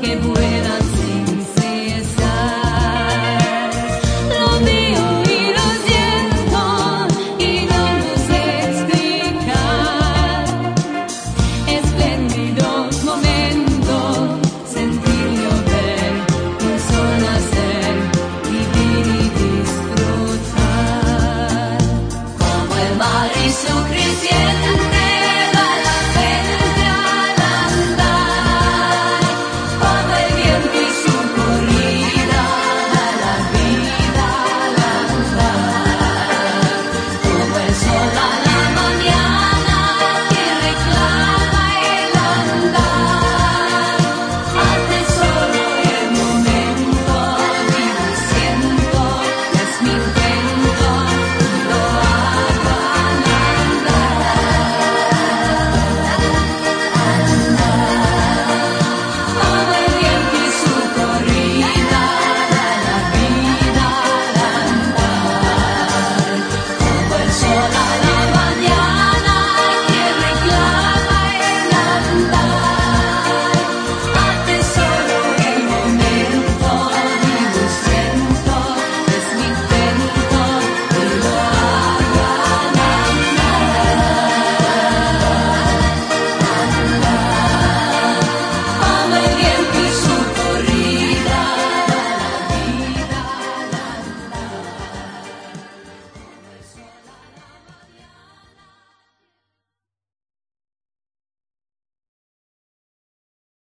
Que vuelan sin cesar. Lo mío ir y no los explicar. Espléndido momento sentir y oír sol hacer y disfrutar. Como el mar y su cristiano.